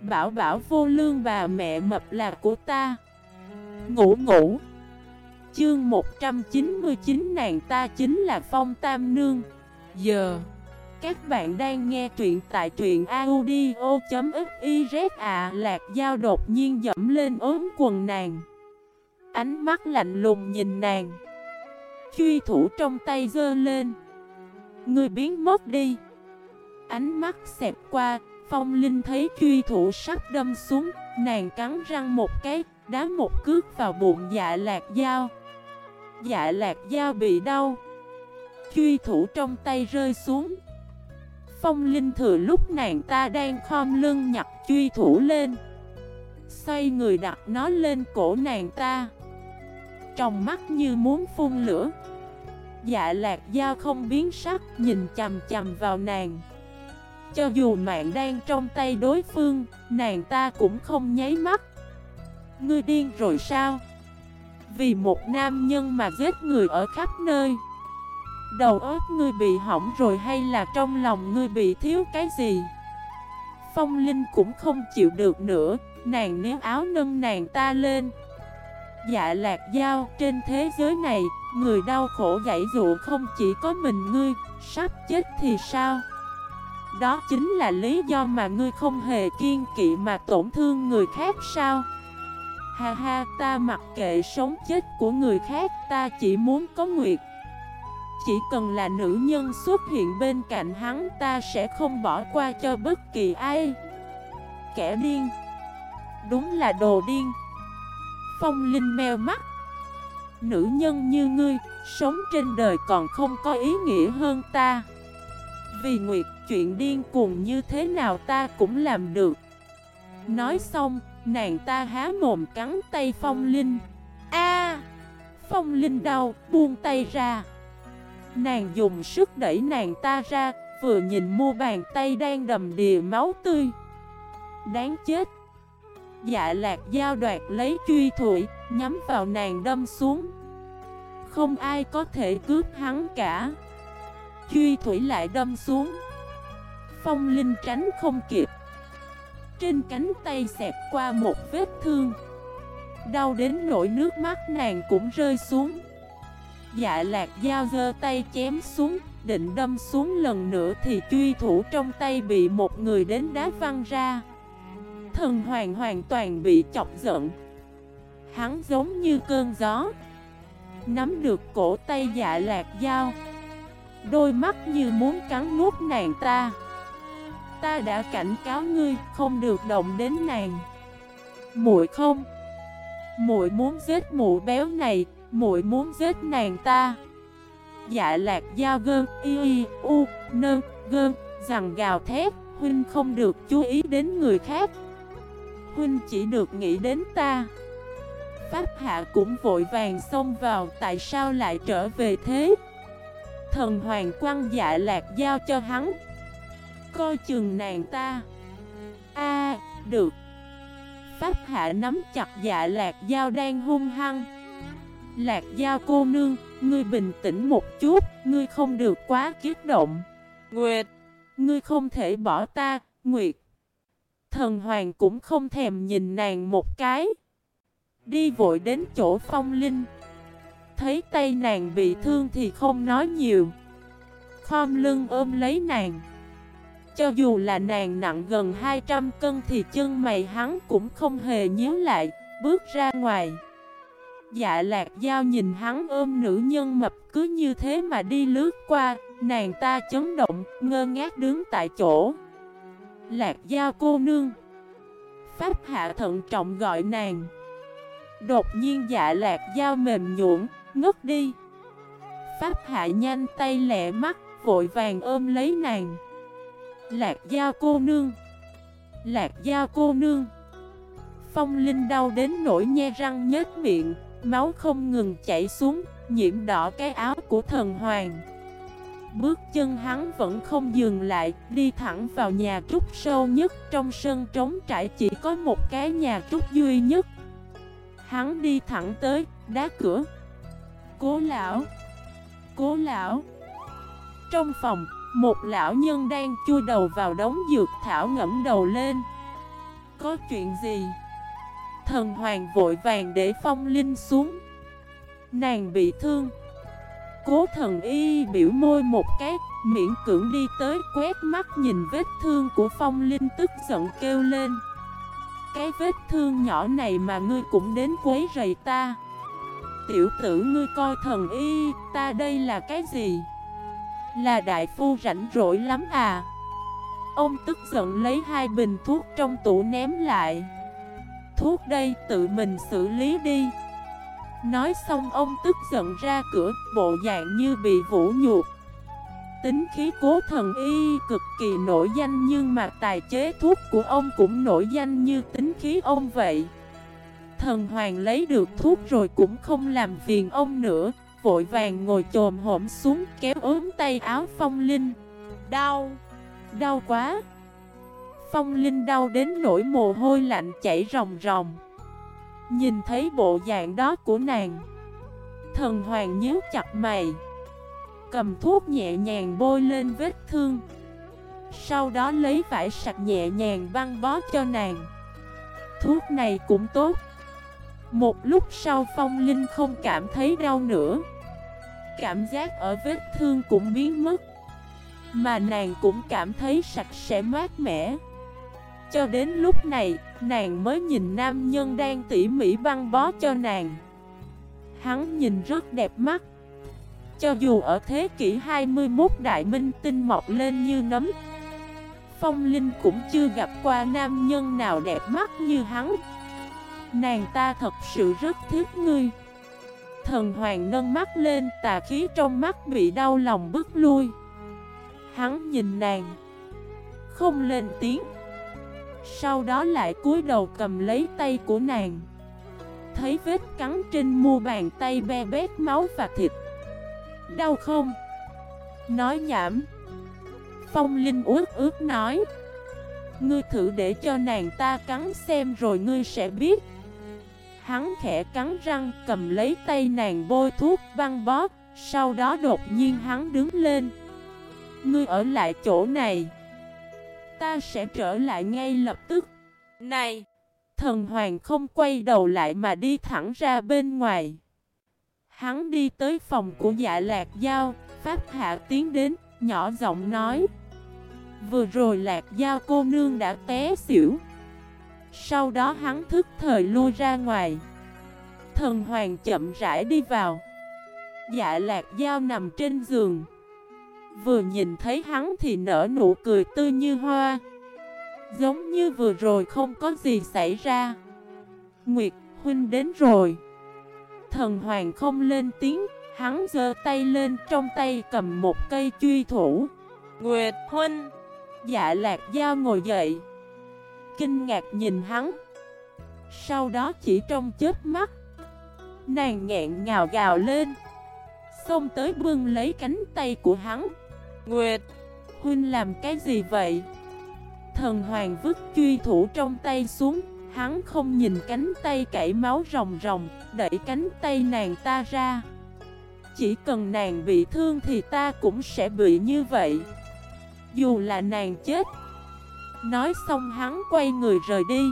Bảo bảo vô lương bà mẹ mập là của ta. Ngủ ngủ. Chương 199 nàng ta chính là Phong Tam Nương. Giờ, Các bạn đang nghe truyện tại truyện audio.xyz à Lạc dao đột nhiên dẫm lên ốm quần nàng. Ánh mắt lạnh lùng nhìn nàng. Truy thủ trong tay dơ lên. Người biến mất đi. Ánh mắt xẹp qua Phong Linh thấy truy thủ sắp đâm xuống, Nàng cắn răng một cái, Đá một cước vào bụng dạ lạc dao Dạ lạc dao bị đau. Truy thủ trong tay rơi xuống. Phong Linh thừa lúc nàng ta đang khom lưng nhặt truy thủ lên. Xoay người đặt nó lên cổ nàng ta. Trong mắt như muốn phun lửa. Dạ lạc dao không biến sắc, Nhìn chầm chầm vào nàng. Cho dù mạng đang trong tay đối phương, Nàng ta cũng không nháy mắt. Ngươi điên rồi sao? Vì một nam nhân mà giết người ở khắp nơi. Đầu óc ngươi bị hỏng rồi hay là trong lòng ngươi bị thiếu cái gì? Phong Linh cũng không chịu được nữa, Nàng nếu áo nâng nàng ta lên. Dạ lạc dao trên thế giới này, Người đau khổ gãy dụ không chỉ có mình ngươi, Sắp chết thì sao? Đó chính là lý do mà ngươi không hề kiên kỵ mà tổn thương người khác sao? Ha ha ta mặc kệ sống chết của người khác Ta chỉ muốn có nguyệt. Chỉ cần là nữ nhân xuất hiện bên cạnh hắn Ta sẽ không bỏ qua cho bất kỳ ai. Kẻ điên. Đúng là đồ điên. Phong Linh meo mắt. Nữ nhân như ngươi, sống trên đời còn không có ý nghĩa hơn ta. Vì Nguyệt, chuyện điên cuồng như thế nào ta cũng làm được. Nói xong, nàng ta há mồm cắn tay Phong Linh. A! Phong Linh đau, buông tay ra. Nàng dùng sức đẩy nàng ta ra Vừa nhìn mua bàn tay đang đầm đìa máu tươi. Đáng chết. Dạ lạc giao đoạt lấy truy thủy Nhắm vào nàng đâm xuống. Không ai có thể cướp hắn cả. Truy thủy lại đâm xuống, Phong Linh tránh không kịp. Trên cánh tay xẹp qua một vết thương. Đau đến nỗi nước mắt nàng cũng rơi xuống. Dạ lạc dao dơ tay chém xuống, Định đâm xuống lần nữa thì truy thủ trong tay bị một người đến đá văng ra. Thần hoàng hoàn toàn bị chọc giận. Hắn giống như cơn gió. Nắm được cổ tay dạ lạc dao Đôi mắt như muốn cắn nuốt nàng ta. Ta đã cảnh cáo ngươi, không được động đến nàng. Muội không. Muội muốn giết mụ béo này, muội muốn giết nàng ta. Dạ lạc dao gơn, y y, u, nơ, gơn, Rằng gào thét, Huynh không được chú ý đến người khác. Huynh chỉ được nghĩ đến ta. Pháp hạ cũng vội vàng xông vào, Tại sao lại trở về thế? Thần hoàng quăng dạ lạc giao cho hắn. Coi chừng nàng ta. A được. Pháp hạ nắm chặt dạ lạc giao đang hung hăng. Lạc giao cô nương Ngươi bình tĩnh một chút Ngươi không được quá kiết động. Nguyệt. Ngươi không thể bỏ ta Nguyệt. Thần hoàng cũng không thèm nhìn nàng một cái. Đi vội đến chỗ phong linh Thấy tay nàng bị thương thì không nói nhiều. Khom lưng ôm lấy nàng. Cho dù là nàng nặng gần 200 cân thì chân mày hắn cũng không hề nhíu lại Bước ra ngoài. Dạ lạc dao nhìn hắn ôm nữ nhân mập cứ như thế mà đi lướt qua Nàng ta chấn động, ngơ ngác đứng tại chỗ. Lạc dao cô nương. Pháp hạ thận trọng gọi nàng. Đột nhiên dạ lạc dao mềm nhuộn, ngất đi. Pháp hạ nhanh tay lẹ mắt, vội vàng ôm lấy nàng. Lạc gia cô nương! Lạc gia cô nương! Phong Linh đau đến nỗi nhe răng nhếch miệng Máu không ngừng chảy xuống Nhiễm đỏ cái áo của thần hoàng. Bước chân hắn vẫn không dừng lại Đi thẳng vào nhà trúc sâu nhất. Trong sân trống trải chỉ có một cái nhà trúc duy nhất. Hắn đi thẳng tới, đá cửa. Cố lão. Cố lão. Trong phòng, một lão nhân đang chui đầu vào đống dược thảo ngẫm đầu lên. Có chuyện gì? Thần hoàng vội vàng để phong linh xuống. Nàng bị thương. Cố thần y biểu môi một cái Miễn cưỡng đi tới quét mắt nhìn vết thương của phong linh tức giận kêu lên. Cái vết thương nhỏ này mà ngươi cũng đến quấy rầy ta. Tiểu tử ngươi coi thần y, Ta đây là cái gì? Là đại phu rảnh rỗi lắm à? Ông tức giận lấy hai bình thuốc trong tủ ném lại. Thuốc đây tự mình xử lý đi. Nói xong ông tức giận ra cửa, Bộ dạng như bị vũ nhục. Tính khí cố thần y cực kỳ nổi danh Nhưng mà tài chế thuốc của ông cũng nổi danh như tính khí ông vậy. Thần hoàng lấy được thuốc rồi cũng không làm phiền ông nữa. Vội vàng ngồi chồm hổm xuống, kéo ốm tay áo phong linh. Đau Đau quá. Phong Linh đau đến nỗi mồ hôi lạnh chảy ròng ròng. Nhìn thấy bộ dạng đó của nàng, Thần hoàng nhíu chặt mày, Cầm thuốc nhẹ nhàng bôi lên vết thương. Sau đó lấy vải sạch nhẹ nhàng băng bó cho nàng. Thuốc này cũng tốt. Một lúc sau Phong Linh không cảm thấy đau nữa. Cảm giác ở vết thương cũng biến mất. Mà nàng cũng cảm thấy sạch sẽ mát mẻ. Cho đến lúc này, nàng mới nhìn nam nhân đang tỉ mỉ băng bó cho nàng. Hắn nhìn rất đẹp mắt. Cho dù ở thế kỷ 21 đại minh tinh mọc lên như nấm Phong Linh cũng chưa gặp qua nam nhân nào đẹp mắt như hắn. Nàng ta thật sự rất thích ngươi. Thần hoàng nâng mắt lên, tà khí trong mắt bị đau lòng bức lui. Hắn nhìn nàng, Không lên tiếng. Sau đó lại cúi đầu cầm lấy tay của nàng. Thấy vết cắn trên mu bàn tay be bét máu và thịt. Đau không? Nói nhảm. Phong Linh ướt ướt nói. Ngươi thử để cho nàng ta cắn xem rồi ngươi sẽ biết. Hắn khẽ cắn răng, cầm lấy tay nàng bôi thuốc băng bó Sau đó đột nhiên hắn đứng lên. Ngươi ở lại chỗ này. Ta sẽ trở lại ngay lập tức. Này! Thần hoàng không quay đầu lại mà đi thẳng ra bên ngoài. Hắn đi tới phòng của dạ lạc giao. Pháp hạ tiến đến, Nhỏ giọng nói, Vừa rồi lạc giao cô nương đã té xỉu. Sau đó hắn thức thời lui ra ngoài. Thần hoàng chậm rãi đi vào. Dạ lạc giao nằm trên giường. Vừa nhìn thấy hắn thì nở nụ cười tươi như hoa. Giống như vừa rồi không có gì xảy ra. Nguyệt huynh đến rồi. Thần hoàng không lên tiếng Hắn giơ tay lên trong tay cầm một cây truy thủ. Nguyệt huynh. Dạ lạc dao ngồi dậy Kinh ngạc nhìn hắn. Sau đó chỉ trong chết mắt Nàng nghẹn ngào gào lên. Xông tới bưng lấy cánh tay của hắn. Nguyệt, Huynh làm cái gì vậy? Thần hoàng vứt truy thủ trong tay xuống. Hắn không nhìn cánh tay cảy máu ròng ròng Đẩy cánh tay nàng ta ra. Chỉ cần nàng bị thương thì ta cũng sẽ bị như vậy. Dù là nàng chết Nói xong hắn quay người rời đi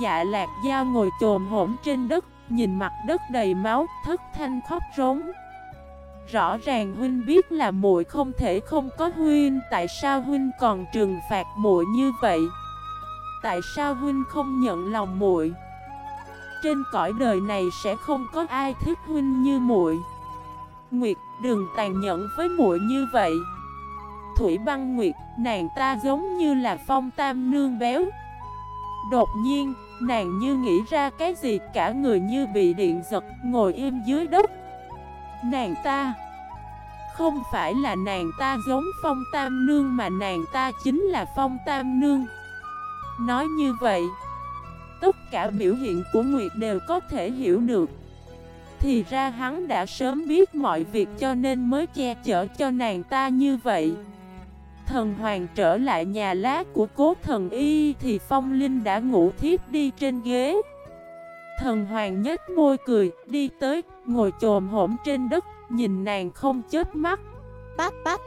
Dạ lạc dao ngồi trồm hổm trên đất Nhìn mặt đất đầy máu Thất thanh khóc rống Rõ ràng huynh biết là muội không thể không có huynh, tại sao huynh còn trừng phạt muội như vậy? Tại sao huynh không nhận lòng muội? Trên cõi đời này sẽ không có ai thích huynh như muội. Nguyệt, đừng tàn nhẫn với muội như vậy. Thủy Băng Nguyệt, nàng ta giống như là phong tam nương béo. Đột nhiên, nàng như nghĩ ra cái gì cả người như bị điện giật, ngồi im dưới đất. Nàng ta Không phải là nàng ta giống phong tam nương mà nàng ta chính là phong tam nương Nói như vậy Tất cả biểu hiện của Nguyệt đều có thể hiểu được Thì ra hắn đã sớm biết mọi việc cho nên mới che chở cho nàng ta như vậy Thần hoàng trở lại nhà lá của cố thần y thì phong linh đã ngủ thiếp đi trên ghế. Thần hoàng nhếch môi cười, đi tới, ngồi trồm hổm trên đất, nhìn nàng không chết mắt. Tách tách,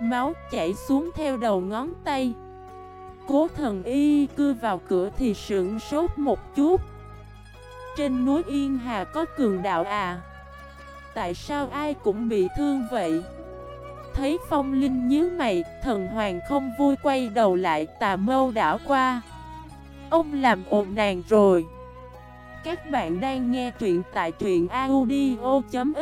máu chảy xuống theo đầu ngón tay. Cố thần y cư vào cửa thì sững sốt một chút. Trên núi Yên Hà có cường đạo à? Tại sao ai cũng bị thương vậy Thấy phong linh nhíu mày, Thần hoàng không vui quay đầu lại, tà mâu đảo qua. Ông làm ồn nàng rồi. Các bạn đang nghe truyện tại truyện audio.fif